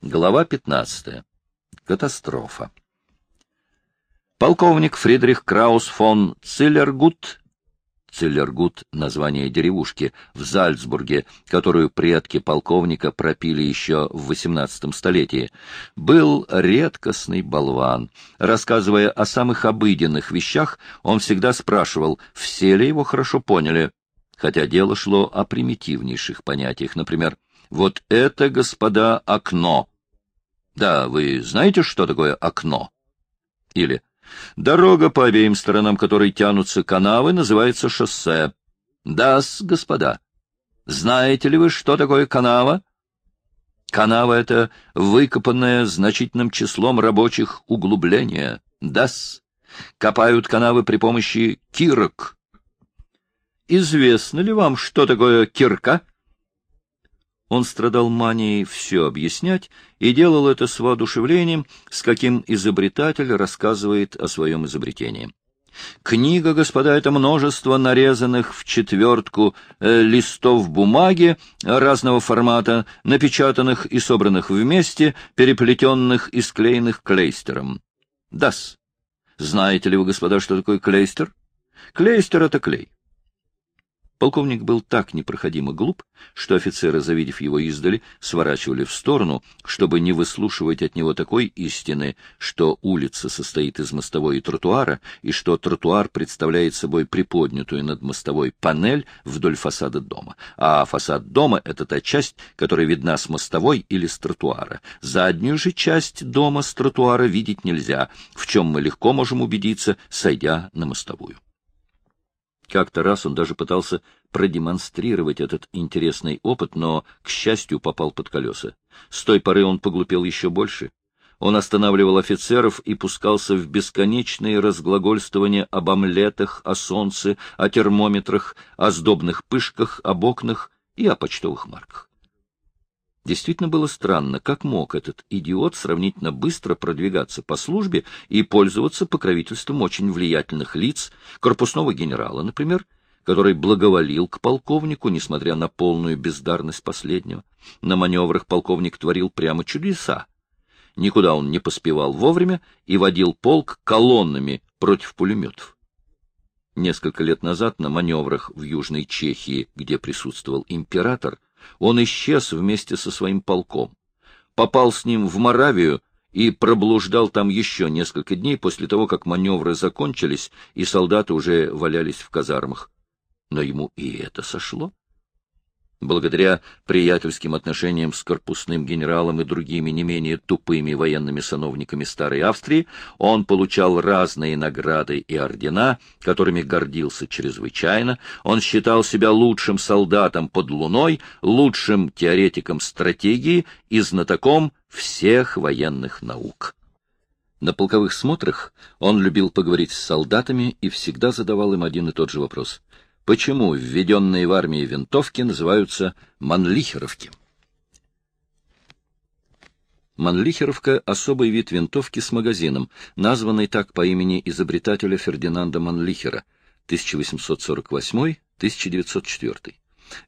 Глава 15. Катастрофа. Полковник Фридрих Краус фон Циллергут Циллергут — название деревушки в Зальцбурге, которую предки полковника пропили еще в XVIII столетии, был редкостный болван. Рассказывая о самых обыденных вещах, он всегда спрашивал, все ли его хорошо поняли, хотя дело шло о примитивнейших понятиях, например, «Вот это, господа, окно». Да, вы знаете, что такое окно? Или Дорога, по обеим сторонам которой тянутся канавы, называется шоссе. да господа. Знаете ли вы, что такое канава? Канава — это выкопанное значительным числом рабочих углубление. Дас. Копают канавы при помощи кирок. Известно ли вам, что такое кирка? Он страдал манией все объяснять и делал это с воодушевлением, с каким изобретатель рассказывает о своем изобретении. Книга, господа, это множество нарезанных в четвертку э, листов бумаги разного формата, напечатанных и собранных вместе, переплетенных и склеенных клейстером. Дас. Знаете ли вы, господа, что такое клейстер? Клейстер — это клей. Полковник был так непроходимо глуп, что офицеры, завидев его издали, сворачивали в сторону, чтобы не выслушивать от него такой истины, что улица состоит из мостовой и тротуара, и что тротуар представляет собой приподнятую над мостовой панель вдоль фасада дома, а фасад дома — это та часть, которая видна с мостовой или с тротуара. Заднюю же часть дома с тротуара видеть нельзя, в чем мы легко можем убедиться, сойдя на мостовую. Как-то раз он даже пытался продемонстрировать этот интересный опыт, но, к счастью, попал под колеса. С той поры он поглупел еще больше. Он останавливал офицеров и пускался в бесконечные разглагольствования об омлетах, о солнце, о термометрах, о сдобных пышках, об окнах и о почтовых марках. Действительно было странно, как мог этот идиот сравнительно быстро продвигаться по службе и пользоваться покровительством очень влиятельных лиц, корпусного генерала, например, который благоволил к полковнику, несмотря на полную бездарность последнего. На маневрах полковник творил прямо чудеса. Никуда он не поспевал вовремя и водил полк колоннами против пулеметов. Несколько лет назад на маневрах в Южной Чехии, где присутствовал император, он исчез вместе со своим полком, попал с ним в Моравию и проблуждал там еще несколько дней после того, как маневры закончились, и солдаты уже валялись в казармах. Но ему и это сошло. Благодаря приятельским отношениям с корпусным генералом и другими не менее тупыми военными сановниками Старой Австрии, он получал разные награды и ордена, которыми гордился чрезвычайно. Он считал себя лучшим солдатом под луной, лучшим теоретиком стратегии и знатоком всех военных наук. На полковых смотрах он любил поговорить с солдатами и всегда задавал им один и тот же вопрос — почему введенные в армии винтовки называются манлихеровки. Манлихеровка — особый вид винтовки с магазином, названный так по имени изобретателя Фердинанда Манлихера, 1848-1904.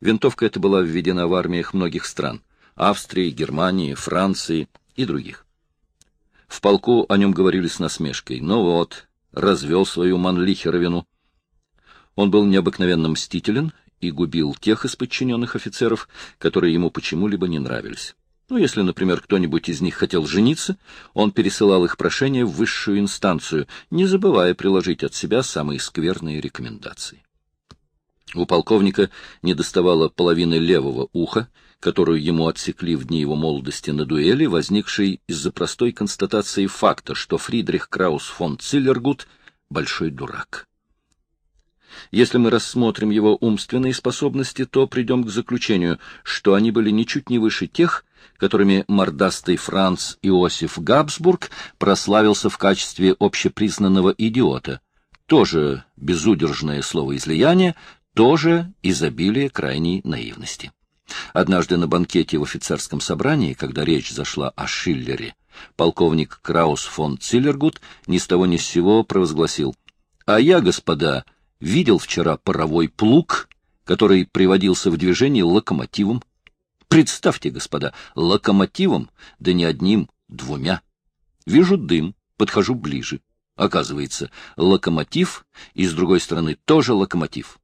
Винтовка эта была введена в армиях многих стран — Австрии, Германии, Франции и других. В полку о нем говорили с насмешкой. Ну вот, развел свою Манлихеровину — он был необыкновенно мстителен и губил тех из подчиненных офицеров, которые ему почему-либо не нравились. Ну, если, например, кто-нибудь из них хотел жениться, он пересылал их прошение в высшую инстанцию, не забывая приложить от себя самые скверные рекомендации. У полковника недоставало половины левого уха, которую ему отсекли в дни его молодости на дуэли, возникшей из-за простой констатации факта, что Фридрих Краус фон Циллергут — большой дурак. Если мы рассмотрим его умственные способности, то придем к заключению, что они были ничуть не выше тех, которыми мордастый Франц Иосиф Габсбург прославился в качестве общепризнанного идиота. Тоже безудержное словоизлияние, тоже изобилие крайней наивности. Однажды на банкете в офицерском собрании, когда речь зашла о Шиллере, полковник Краус фон Циллергут ни с того ни с сего провозгласил «А я, господа, — видел вчера паровой плуг, который приводился в движение локомотивом. Представьте, господа, локомотивом, да не одним, двумя. Вижу дым, подхожу ближе. Оказывается, локомотив, и с другой стороны тоже локомотив.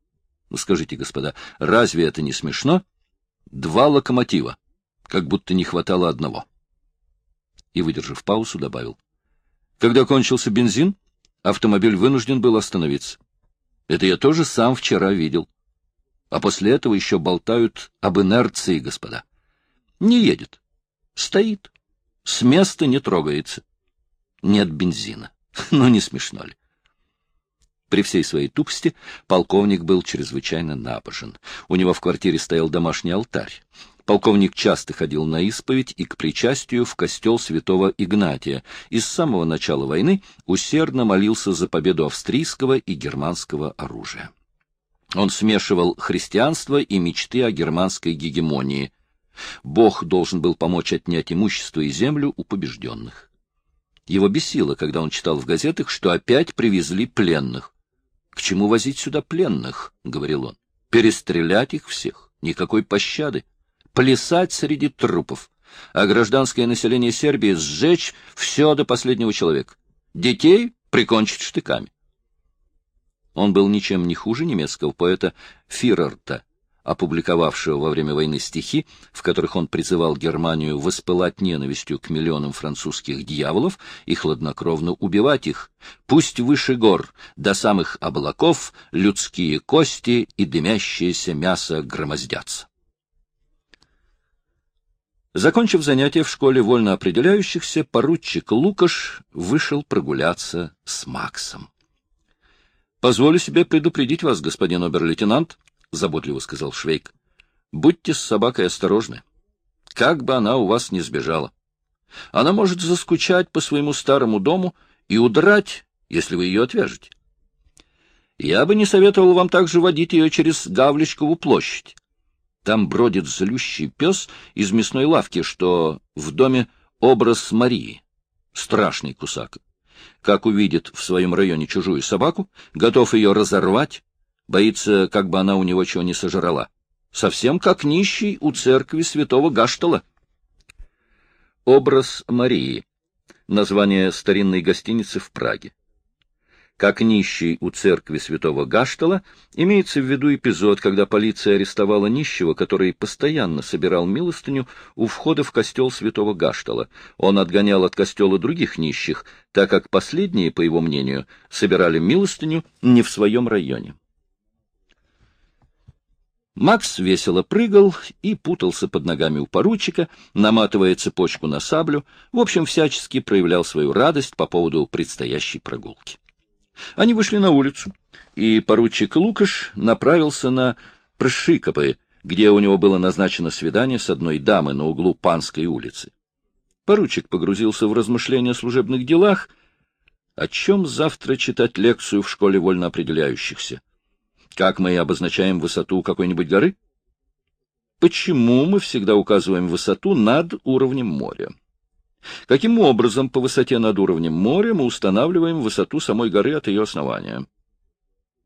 Ну, скажите, господа, разве это не смешно? Два локомотива, как будто не хватало одного. И, выдержав паузу, добавил. Когда кончился бензин, автомобиль вынужден был остановиться. Это я тоже сам вчера видел. А после этого еще болтают об инерции, господа. Не едет. Стоит. С места не трогается. Нет бензина. Ну, не смешно ли? При всей своей тупости полковник был чрезвычайно набожен. У него в квартире стоял домашний алтарь. Полковник часто ходил на исповедь и к причастию в костел святого Игнатия и с самого начала войны усердно молился за победу австрийского и германского оружия. Он смешивал христианство и мечты о германской гегемонии. Бог должен был помочь отнять имущество и землю у побежденных. Его бесило, когда он читал в газетах, что опять привезли пленных. «К чему возить сюда пленных?» — говорил он. «Перестрелять их всех, никакой пощады, плясать среди трупов, а гражданское население Сербии сжечь все до последнего человека, детей прикончить штыками». Он был ничем не хуже немецкого поэта Фирерта, опубликовавшего во время войны стихи, в которых он призывал Германию воспылать ненавистью к миллионам французских дьяволов и хладнокровно убивать их. Пусть выше гор, до самых облаков, людские кости и дымящееся мясо громоздятся. Закончив занятия в школе вольно определяющихся, поручик Лукаш вышел прогуляться с Максом. — Позволю себе предупредить вас, господин обер-лейтенант, — заботливо сказал Швейк. — Будьте с собакой осторожны. Как бы она у вас не сбежала. Она может заскучать по своему старому дому и удрать, если вы ее отвяжете. Я бы не советовал вам также водить ее через Гавличкову площадь. Там бродит злющий пес из мясной лавки, что в доме образ Марии. Страшный кусак. Как увидит в своем районе чужую собаку, готов ее разорвать, Боится, как бы она у него чего не сожрала. Совсем как нищий у церкви святого Гаштала. Образ Марии. Название старинной гостиницы в Праге. Как нищий у церкви святого Гаштала имеется в виду эпизод, когда полиция арестовала нищего, который постоянно собирал милостыню у входа в костел святого Гаштала. Он отгонял от костела других нищих, так как последние, по его мнению, собирали милостыню не в своем районе. Макс весело прыгал и путался под ногами у поручика, наматывая цепочку на саблю, в общем, всячески проявлял свою радость по поводу предстоящей прогулки. Они вышли на улицу, и поручик Лукаш направился на Пршикопы, где у него было назначено свидание с одной дамой на углу Панской улицы. Поручик погрузился в размышления о служебных делах, о чем завтра читать лекцию в школе вольно определяющихся. Как мы обозначаем высоту какой-нибудь горы? Почему мы всегда указываем высоту над уровнем моря? Каким образом по высоте над уровнем моря мы устанавливаем высоту самой горы от ее основания?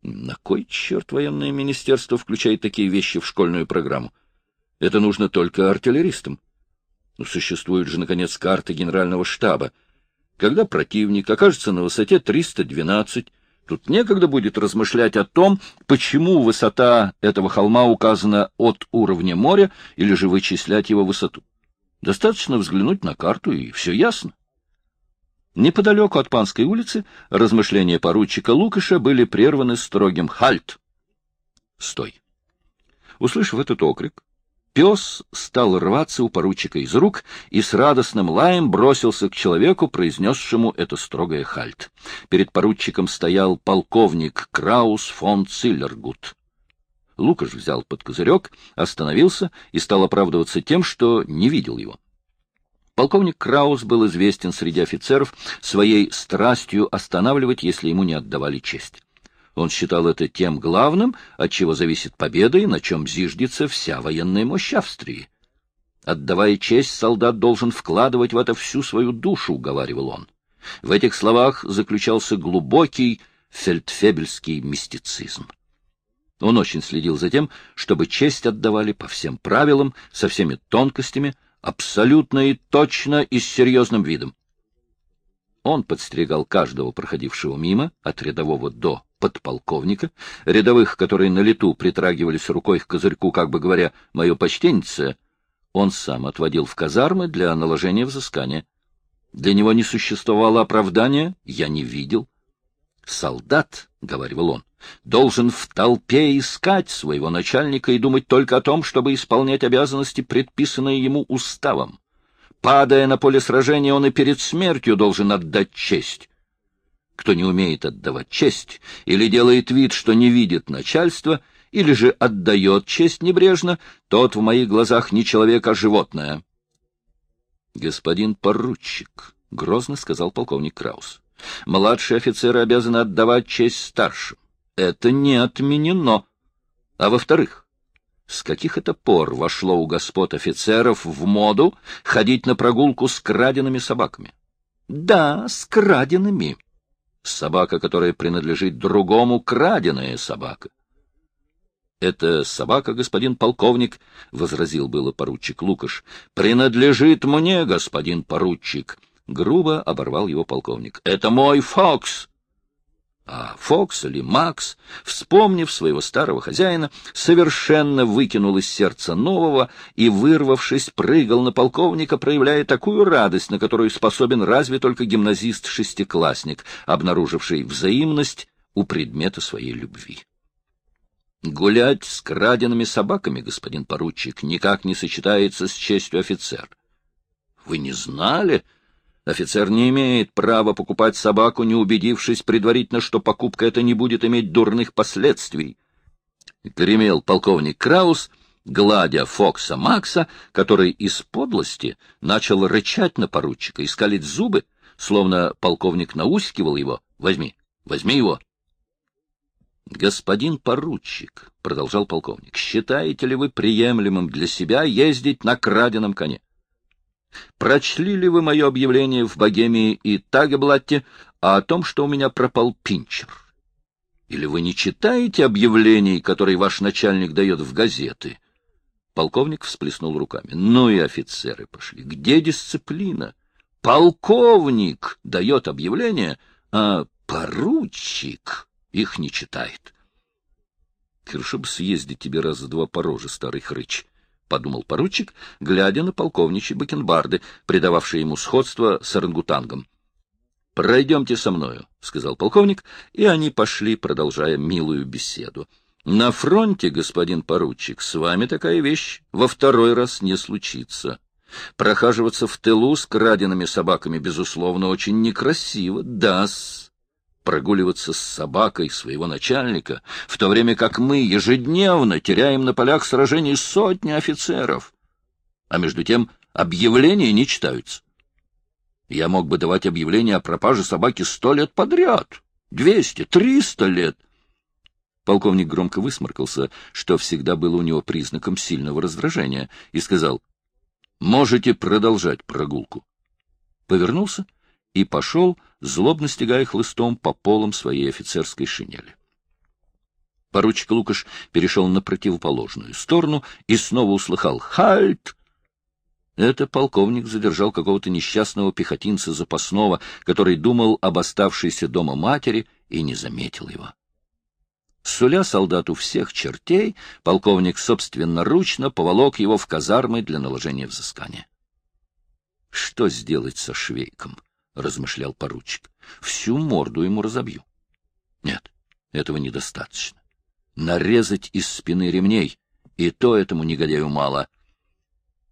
На кой черт военное министерство включает такие вещи в школьную программу? Это нужно только артиллеристам. Но существует же, наконец, карта генерального штаба. Когда противник окажется на высоте 312, Тут некогда будет размышлять о том, почему высота этого холма указана от уровня моря, или же вычислять его высоту. Достаточно взглянуть на карту, и все ясно. Неподалеку от Панской улицы размышления поручика Лукаша были прерваны строгим «Хальт!» «Стой!» Услышав этот окрик, Пес стал рваться у поручика из рук и с радостным лаем бросился к человеку, произнесшему это строгое хальт. Перед поручиком стоял полковник Краус фон Циллергут. Лукаш взял под козырек, остановился и стал оправдываться тем, что не видел его. Полковник Краус был известен среди офицеров своей страстью останавливать, если ему не отдавали честь. Он считал это тем главным, от чего зависит победа и на чем зиждется вся военная мощь Австрии. Отдавая честь, солдат должен вкладывать в это всю свою душу, — говаривал он. В этих словах заключался глубокий фельдфебельский мистицизм. Он очень следил за тем, чтобы честь отдавали по всем правилам, со всеми тонкостями, абсолютно и точно и с серьезным видом. Он подстерегал каждого проходившего мимо, от рядового до подполковника, рядовых, которые на лету притрагивались рукой к козырьку, как бы говоря, «мое почтеннице», он сам отводил в казармы для наложения взыскания. Для него не существовало оправдания, я не видел. «Солдат», — говорил он, — «должен в толпе искать своего начальника и думать только о том, чтобы исполнять обязанности, предписанные ему уставом. Падая на поле сражения, он и перед смертью должен отдать честь. Кто не умеет отдавать честь или делает вид, что не видит начальство, или же отдает честь небрежно, тот в моих глазах не человек, а животное. — Господин поручик, — грозно сказал полковник Краус, — младшие офицеры обязаны отдавать честь старшим. Это не отменено. А во-вторых, с каких это пор вошло у господ офицеров в моду ходить на прогулку с краденными собаками? Да, с краденными. Собака, которая принадлежит другому, краденая собака. — Это собака, господин полковник, — возразил было поручик Лукаш. — Принадлежит мне, господин поручик. Грубо оборвал его полковник. — Это мой Фокс. А Фокс или Макс, вспомнив своего старого хозяина, совершенно выкинул из сердца нового и, вырвавшись, прыгал на полковника, проявляя такую радость, на которую способен разве только гимназист-шестиклассник, обнаруживший взаимность у предмета своей любви. Гулять с краденными собаками, господин поручик, никак не сочетается с честью офицер. Вы не знали? — Офицер не имеет права покупать собаку, не убедившись предварительно, что покупка эта не будет иметь дурных последствий. Гремел полковник Краус, гладя Фокса Макса, который из подлости начал рычать на поручика и скалить зубы, словно полковник наускивал его. «Возьми, возьми его!» «Господин поручик», — продолжал полковник, — «считаете ли вы приемлемым для себя ездить на краденом коне?» Прочли ли вы мое объявление в Богемии и Тагеблатте о том, что у меня пропал пинчер? Или вы не читаете объявлений, которые ваш начальник дает в газеты? Полковник всплеснул руками. Ну и офицеры пошли. Где дисциплина? Полковник дает объявление, а поручик их не читает. Хорошо бы съездить тебе раз два по роже, старый хрыч подумал поручик, глядя на полковничьи бакенбарды, придававшие ему сходство с орангутангом. — Пройдемте со мною, — сказал полковник, и они пошли, продолжая милую беседу. — На фронте, господин поручик, с вами такая вещь во второй раз не случится. Прохаживаться в тылу с краденными собаками, безусловно, очень некрасиво, да-с прогуливаться с собакой своего начальника, в то время как мы ежедневно теряем на полях сражений сотни офицеров. А между тем объявления не читаются. Я мог бы давать объявления о пропаже собаки сто лет подряд, двести, триста лет. Полковник громко высморкался, что всегда было у него признаком сильного раздражения, и сказал, «Можете продолжать прогулку». Повернулся и пошел, злобно стегая хлыстом по полам своей офицерской шинели. Поручик Лукаш перешел на противоположную сторону и снова услыхал «Хальт!». Это полковник задержал какого-то несчастного пехотинца запасного, который думал об оставшейся дома матери и не заметил его. Суля солдату всех чертей, полковник собственноручно поволок его в казармы для наложения взыскания. Что сделать со швейком? — размышлял поручик. — Всю морду ему разобью. Нет, этого недостаточно. Нарезать из спины ремней, и то этому негодяю мало.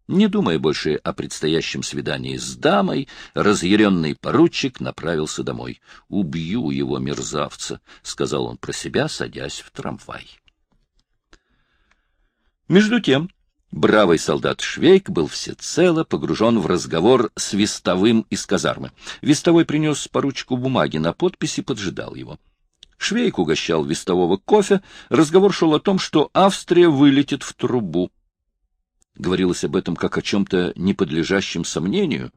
Не думая больше о предстоящем свидании с дамой, разъяренный поручик направился домой. «Убью его, мерзавца», — сказал он про себя, садясь в трамвай. Между тем Бравый солдат Швейк был всецело погружен в разговор с Вестовым из казармы. Вестовой принес поручику бумаги на подписи, поджидал его. Швейк угощал Вестового кофе, разговор шел о том, что Австрия вылетит в трубу. Говорилось об этом как о чем-то неподлежащем сомнению.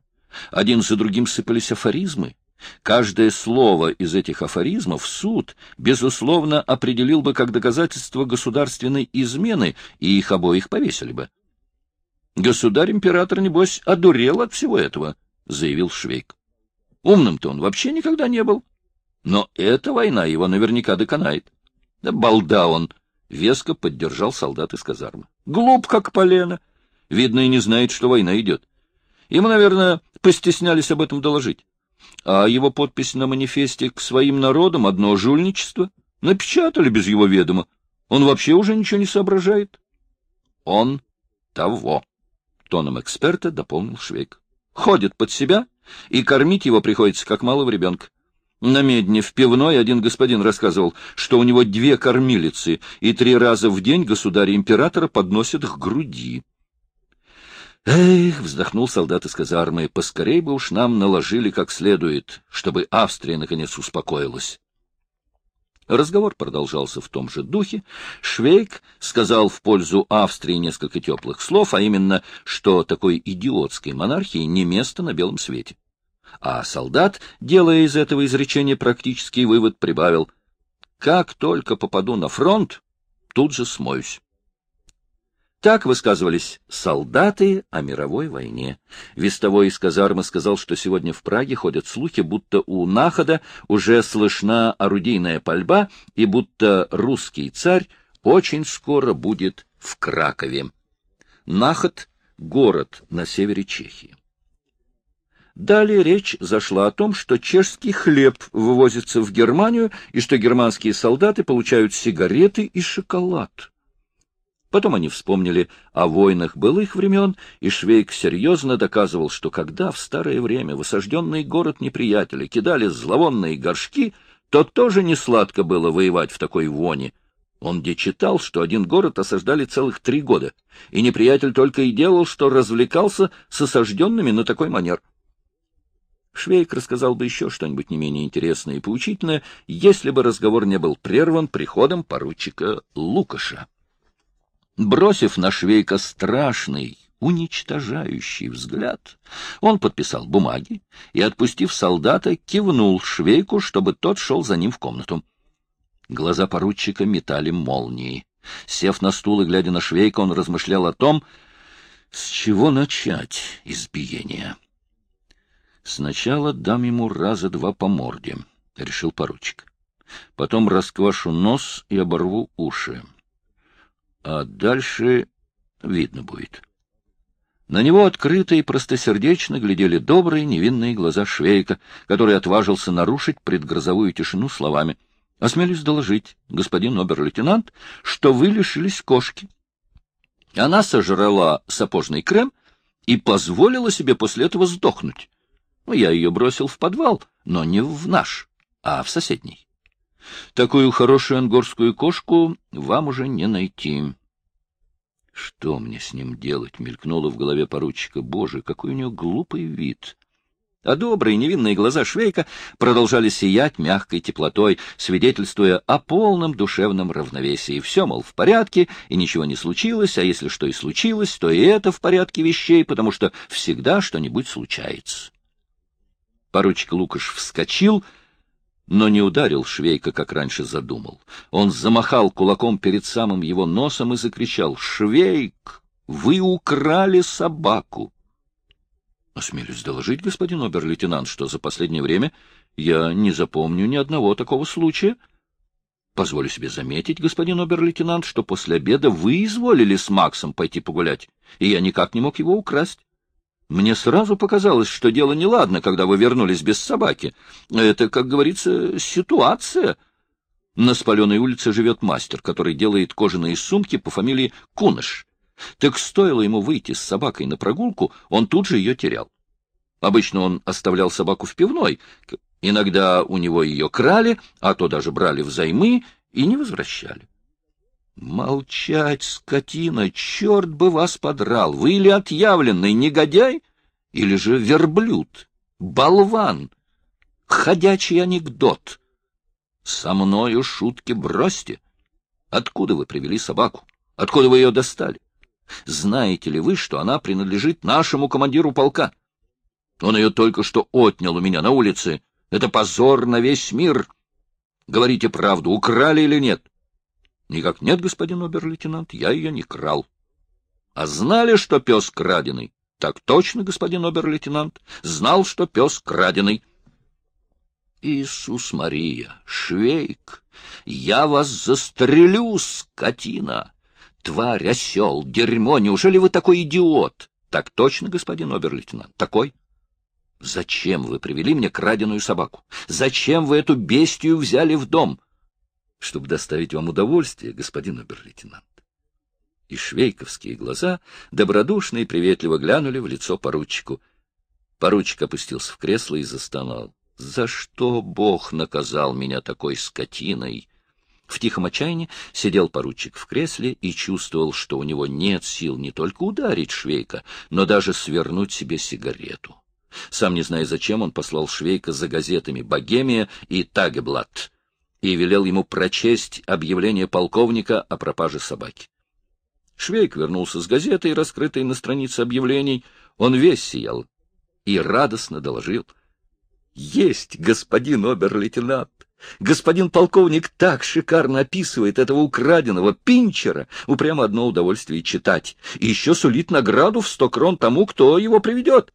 Один за другим сыпались афоризмы. Каждое слово из этих афоризмов суд, безусловно, определил бы как доказательство государственной измены, и их обоих повесили бы. Государь-император, небось, одурел от всего этого, — заявил Швейк. Умным-то он вообще никогда не был. Но эта война его наверняка доконает. Да балда он! — веско поддержал солдат из казармы. Глуп, как полено. Видно, и не знает, что война идет. Ему, наверное, постеснялись об этом доложить. А его подпись на манифесте к своим народам — одно жульничество. Напечатали без его ведома. Он вообще уже ничего не соображает. Он того тоном эксперта дополнил Швейк. Ходит под себя, и кормить его приходится, как малого ребенка. На медне в пивной один господин рассказывал, что у него две кормилицы, и три раза в день государя-императора подносят к груди. Эх, вздохнул солдат из казармы, поскорей бы уж нам наложили как следует, чтобы Австрия наконец успокоилась. Разговор продолжался в том же духе. Швейк сказал в пользу Австрии несколько теплых слов, а именно, что такой идиотской монархии не место на белом свете. А солдат, делая из этого изречения практический вывод, прибавил, «Как только попаду на фронт, тут же смоюсь». Так высказывались солдаты о мировой войне. Вестовой из казармы сказал, что сегодня в Праге ходят слухи, будто у Находа уже слышна орудийная пальба и будто русский царь очень скоро будет в Кракове. Наход — город на севере Чехии. Далее речь зашла о том, что чешский хлеб вывозится в Германию и что германские солдаты получают сигареты и шоколад. Потом они вспомнили о войнах былых времен, и Швейк серьезно доказывал, что когда в старое время в осажденный город неприятеля кидали зловонные горшки, то тоже не сладко было воевать в такой воне. Он где читал, что один город осаждали целых три года, и неприятель только и делал, что развлекался с осажденными на такой манер. Швейк рассказал бы еще что-нибудь не менее интересное и поучительное, если бы разговор не был прерван приходом поручика Лукаша. Бросив на Швейка страшный, уничтожающий взгляд, он подписал бумаги и, отпустив солдата, кивнул Швейку, чтобы тот шел за ним в комнату. Глаза поручика метали молнии. Сев на стул и глядя на Швейка, он размышлял о том, с чего начать избиение. «Сначала дам ему раза два по морде», — решил поручик. «Потом расквашу нос и оборву уши а дальше видно будет. На него открыто и простосердечно глядели добрые невинные глаза Швейка, который отважился нарушить предгрозовую тишину словами. — Осмелюсь доложить, господин обер-лейтенант, что вы лишились кошки. Она сожрала сапожный крем и позволила себе после этого сдохнуть. Ну, я ее бросил в подвал, но не в наш, а в соседний. Такую хорошую ангорскую кошку вам уже не найти. Что мне с ним делать? Мелькнуло в голове поручика. Боже, какой у него глупый вид! А добрые невинные глаза Швейка продолжали сиять мягкой теплотой, свидетельствуя о полном душевном равновесии. Все, мол, в порядке, и ничего не случилось, а если что и случилось, то и это в порядке вещей, потому что всегда что-нибудь случается. Поручик Лукаш вскочил — но не ударил Швейка, как раньше задумал. Он замахал кулаком перед самым его носом и закричал «Швейк, вы украли собаку!» Осмелюсь доложить, господин обер-лейтенант, что за последнее время я не запомню ни одного такого случая. Позволю себе заметить, господин обер-лейтенант, что после обеда вы изволили с Максом пойти погулять, и я никак не мог его украсть. Мне сразу показалось, что дело неладно, когда вы вернулись без собаки. Это, как говорится, ситуация. На спаленной улице живет мастер, который делает кожаные сумки по фамилии Куныш. Так стоило ему выйти с собакой на прогулку, он тут же ее терял. Обычно он оставлял собаку в пивной. Иногда у него ее крали, а то даже брали взаймы и не возвращали. Молчать, скотина, черт бы вас подрал! Вы или отъявленный негодяй, или же верблюд, болван, ходячий анекдот. Со мною шутки бросьте. Откуда вы привели собаку? Откуда вы ее достали? Знаете ли вы, что она принадлежит нашему командиру полка? Он ее только что отнял у меня на улице. Это позор на весь мир. Говорите правду, украли или нет? Никак нет, господин обер-лейтенант, я ее не крал. А знали, что пес краденый? Так точно, господин обер-лейтенант. Знал, что пес краденый. Иисус Мария, Швейк, я вас застрелю, скотина! Тварь, осел, дерьмо, неужели вы такой идиот? Так точно, господин обер-лейтенант, такой. Зачем вы привели мне краденую собаку? Зачем вы эту бестию взяли в дом? Чтобы доставить вам удовольствие, господин обер-лейтенант. И швейковские глаза добродушно и приветливо глянули в лицо поручику. Поручик опустился в кресло и застонал. За что Бог наказал меня такой скотиной? В тихом отчаянии сидел поручик в кресле и чувствовал, что у него нет сил не только ударить Швейка, но даже свернуть себе сигарету. Сам не зная зачем, он послал Швейка за газетами «Богемия» и «Тагеблат» и велел ему прочесть объявление полковника о пропаже собаки. Швейк вернулся с газетой, раскрытой на странице объявлений. Он весь сиял и радостно доложил —— Есть, господин обер-лейтенант! Господин полковник так шикарно описывает этого украденного пинчера, упрямо одно удовольствие читать, и еще сулит награду в сто крон тому, кто его приведет.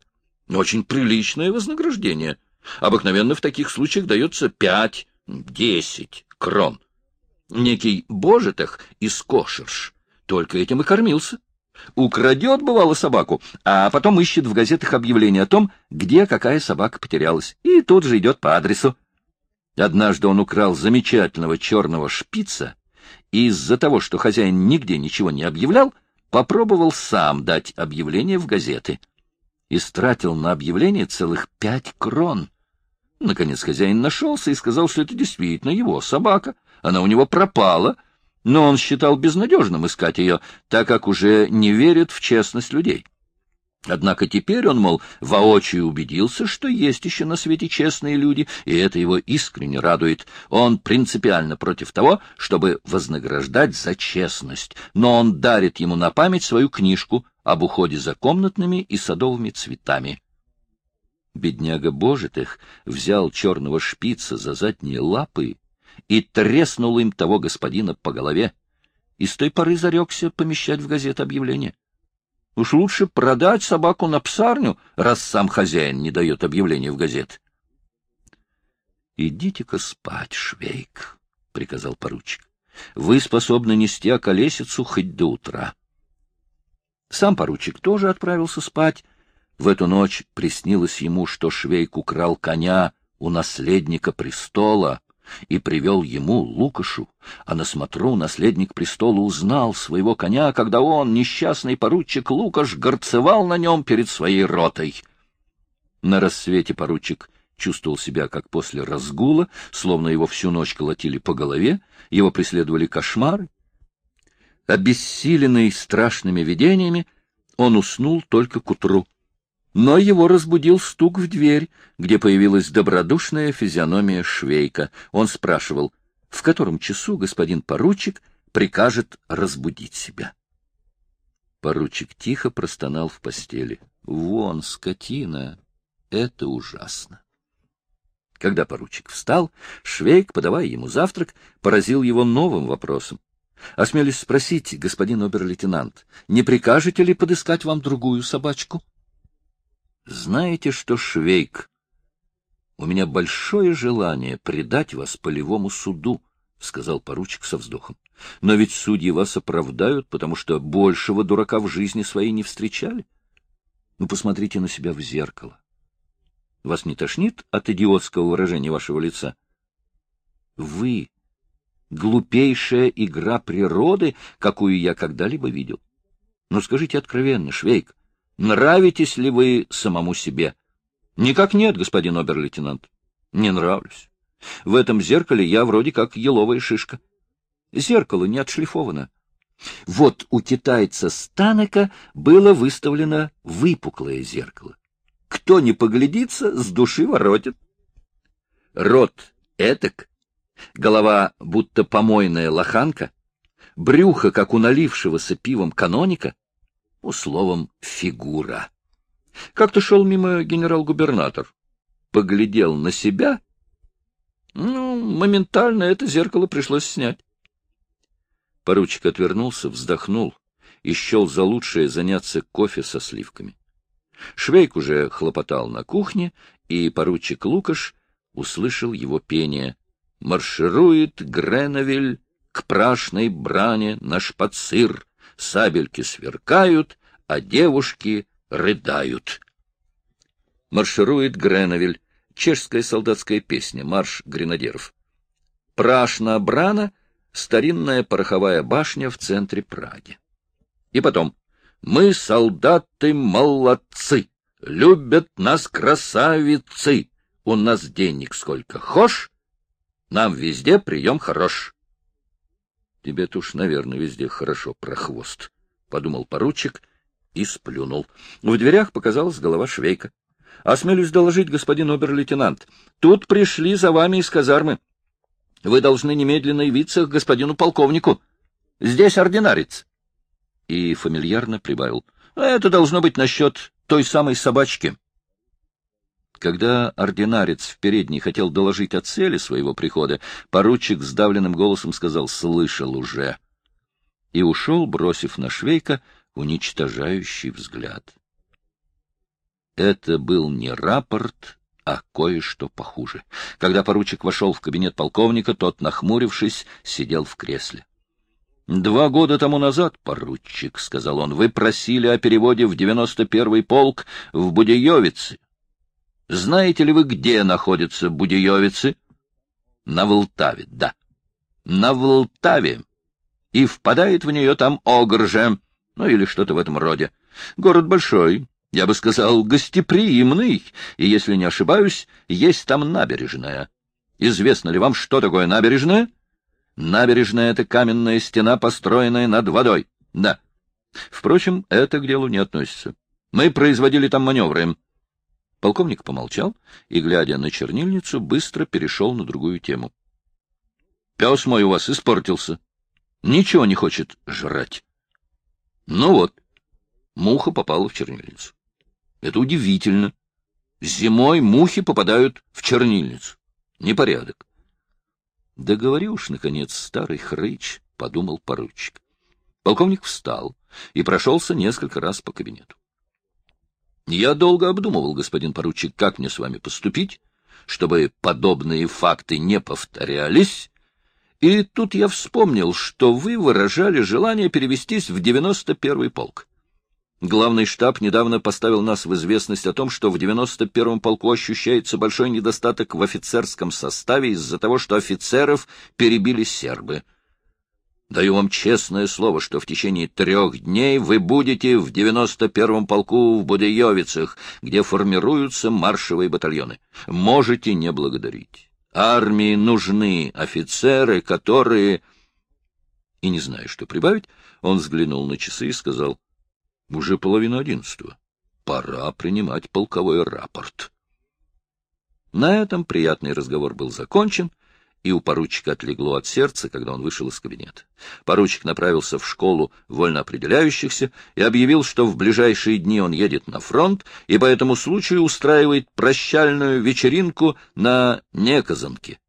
Очень приличное вознаграждение. Обыкновенно в таких случаях дается пять, десять крон. Некий Божетах из Кошерш только этим и кормился. Украдет, бывало, собаку, а потом ищет в газетах объявление о том, где какая собака потерялась, и тут же идет по адресу. Однажды он украл замечательного черного шпица, и из-за того, что хозяин нигде ничего не объявлял, попробовал сам дать объявление в газеты. И стратил на объявление целых пять крон. Наконец хозяин нашелся и сказал, что это действительно его собака. Она у него пропала, но он считал безнадежным искать ее, так как уже не верит в честность людей. Однако теперь он, мол, воочию убедился, что есть еще на свете честные люди, и это его искренне радует. Он принципиально против того, чтобы вознаграждать за честность, но он дарит ему на память свою книжку об уходе за комнатными и садовыми цветами. Бедняга Божитых взял черного шпица за задние лапы и треснул им того господина по голове, и с той поры зарекся помещать в газет объявление. Уж лучше продать собаку на псарню, раз сам хозяин не дает объявления в газет. — Идите-ка спать, Швейк, — приказал поручик. — Вы способны нести околесицу хоть до утра. Сам поручик тоже отправился спать. В эту ночь приснилось ему, что Швейк украл коня у наследника престола и привел ему, Лукашу, а на смотру наследник престола узнал своего коня, когда он, несчастный поручик Лукаш, горцевал на нем перед своей ротой. На рассвете поручик чувствовал себя, как после разгула, словно его всю ночь колотили по голове, его преследовали кошмары. Обессиленный страшными видениями, он уснул только к утру но его разбудил стук в дверь, где появилась добродушная физиономия Швейка. Он спрашивал, в котором часу господин поручик прикажет разбудить себя. Поручик тихо простонал в постели. «Вон, скотина! Это ужасно!» Когда поручик встал, Швейк, подавая ему завтрак, поразил его новым вопросом. — Осмелюсь спросить, господин обер-лейтенант, не прикажете ли подыскать вам другую собачку? — знаете что, Швейк, у меня большое желание предать вас полевому суду, — сказал поручик со вздохом. — Но ведь судьи вас оправдают, потому что большего дурака в жизни своей не встречали. Ну, посмотрите на себя в зеркало. Вас не тошнит от идиотского выражения вашего лица? Вы — глупейшая игра природы, какую я когда-либо видел. Но скажите откровенно, Швейк, Нравитесь ли вы самому себе? Никак нет, господин обер-лейтенант. Не нравлюсь. В этом зеркале я вроде как еловая шишка. Зеркало не отшлифовано. Вот у китайца Станека было выставлено выпуклое зеркало. Кто не поглядится, с души воротит. Рот этак, голова будто помойная лоханка, брюхо, как у налившегося пивом каноника — словом, фигура. Как-то шел мимо генерал-губернатор. поглядел на себя, ну, моментально это зеркало пришлось снять. Поручик отвернулся, вздохнул и счел за лучшее заняться кофе со сливками. Швейк уже хлопотал на кухне, и поручик Лукаш услышал его пение. «Марширует Греновель к прашной бране на шпацир, сабельки сверкают, а девушки рыдают». Марширует Греновель, чешская солдатская песня, марш гренадеров. Прашна брана — старинная пороховая башня в центре Праги. И потом мы, солдаты, молодцы, любят нас красавицы, у нас денег сколько хошь, нам везде прием хорош. Тебе-то уж, наверное, везде хорошо, прохвост, — подумал поручик и сплюнул. В дверях показалась голова швейка. — Осмелюсь доложить, господин обер-лейтенант, тут пришли за вами из казармы. Вы должны немедленно явиться к господину полковнику. Здесь ординарец и фамильярно прибавил. — Это должно быть насчет той самой собачки. Когда ординарец в передней хотел доложить о цели своего прихода, поручик сдавленным голосом сказал «слышал уже» и ушел, бросив на Швейка уничтожающий взгляд. Это был не рапорт, а кое-что похуже. Когда поручик вошел в кабинет полковника, тот, нахмурившись, сидел в кресле. Два года тому назад, поручик, — сказал он, — вы просили о переводе в девяносто первый полк в Будеевице. Знаете ли вы, где находятся Будеевицы? На Волтаве, да. На Волтаве. И впадает в нее там Огрже, ну или что-то в этом роде. Город большой, я бы сказал, гостеприимный, и, если не ошибаюсь, есть там набережная. Известно ли вам, что такое набережная? — Набережная — это каменная стена, построенная над водой. Да. Впрочем, это к делу не относится. Мы производили там маневры. Полковник помолчал и, глядя на чернильницу, быстро перешел на другую тему. — Пес мой у вас испортился. Ничего не хочет жрать. Ну вот, муха попала в чернильницу. Это удивительно. Зимой мухи попадают в чернильницу. Непорядок. — Да говори уж, наконец, старый хрыч, — подумал поручик. Полковник встал и прошелся несколько раз по кабинету. — Я долго обдумывал, господин поручик, как мне с вами поступить, чтобы подобные факты не повторялись, и тут я вспомнил, что вы выражали желание перевестись в девяносто первый полк. Главный штаб недавно поставил нас в известность о том, что в 91-м полку ощущается большой недостаток в офицерском составе из-за того, что офицеров перебили сербы. Даю вам честное слово, что в течение трех дней вы будете в 91-м полку в Будеевицах, где формируются маршевые батальоны. Можете не благодарить. Армии нужны офицеры, которые... И не знаю, что прибавить, он взглянул на часы и сказал — уже половина одиннадцатого. Пора принимать полковой рапорт. На этом приятный разговор был закончен, и у поручика отлегло от сердца, когда он вышел из кабинета. Поручик направился в школу вольноопределяющихся и объявил, что в ближайшие дни он едет на фронт и по этому случаю устраивает прощальную вечеринку на Неказанке.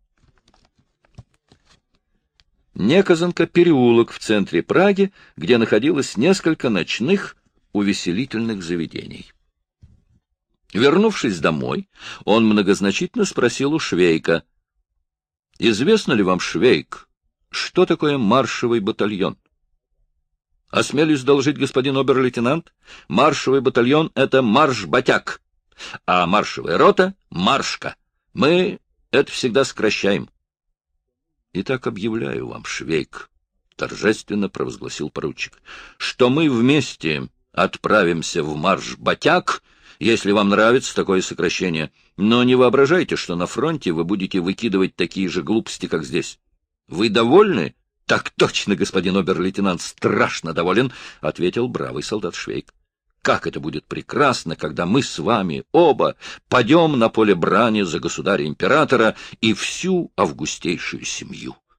Неказанка — переулок в центре Праги, где находилось несколько ночных увеселительных заведений. Вернувшись домой, он многозначительно спросил у Швейка, «Известно ли вам, Швейк, что такое маршевый батальон?» «Осмелюсь доложить, господин обер-лейтенант, маршевый батальон — это марш-батяк, а маршевая рота — маршка. Мы это всегда сокращаем». «Итак, объявляю вам, Швейк», — торжественно провозгласил поручик, — что мы вместе отправимся в марш-батяк, если вам нравится такое сокращение. Но не воображайте, что на фронте вы будете выкидывать такие же глупости, как здесь. Вы довольны? — Так точно, господин обер-лейтенант, страшно доволен, — ответил бравый солдат Швейк. — Как это будет прекрасно, когда мы с вами оба пойдем на поле брани за государя-императора и всю августейшую семью!